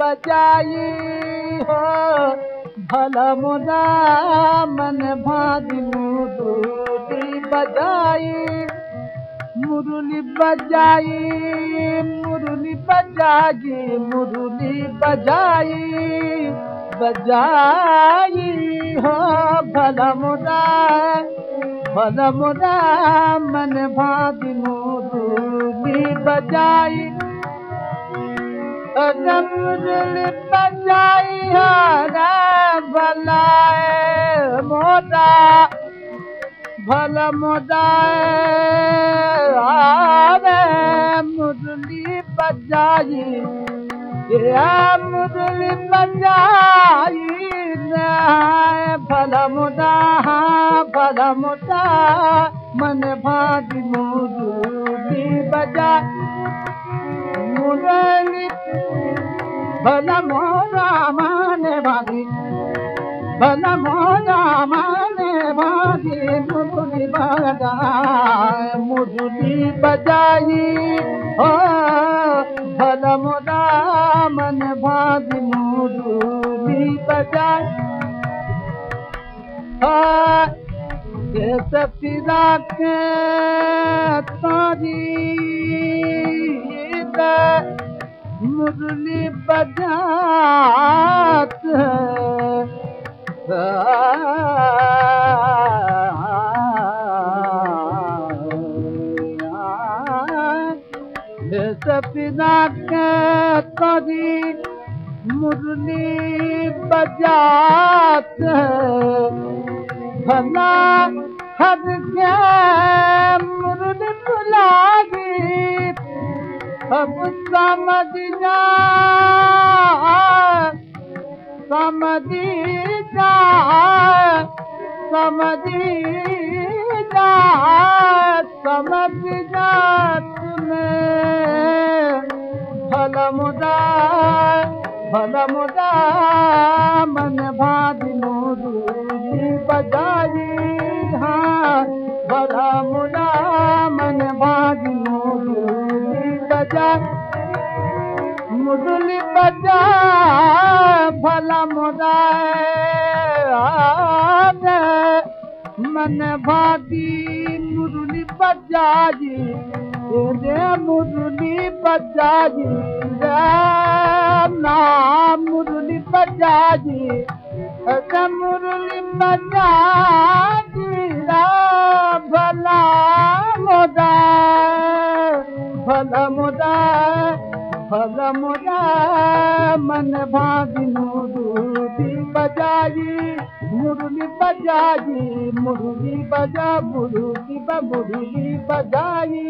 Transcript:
बजाई हो। भला मुदा मन भागी मुरुली बजाई। मुरुली बजाई मुरुली बजाई मुरुली बजाई। बजाई हो भला मुदा भला मुदा मन भागी मुरुली बजाई मुरुली बजाई हो भला मोदा भला मोदा मुरली बजाई मुरली बजाई भला मुदा मन भागी मुरली बजा मुरली भला भागी भला मोरा मन भागी मुरली बजाई मुरली बजाई हो भला मोरा मन भागी मुरली बजाई तारी मुरली बजात। सपना के तरी मुरली बजात। भला हर क्या मुरली अब जा तुम्हें भला भला मन मुरली बजाई मुरली बजा। मुरली बजा भला मुदा मन भागी मुरली बजाई रे मुरली बजाई राम नाम मुरली बजाई रे मुरली बजाई भला मोदा मन भागी मुरली बजाई मुरली बजाई मुरली बजा मुरली मुरली बजाई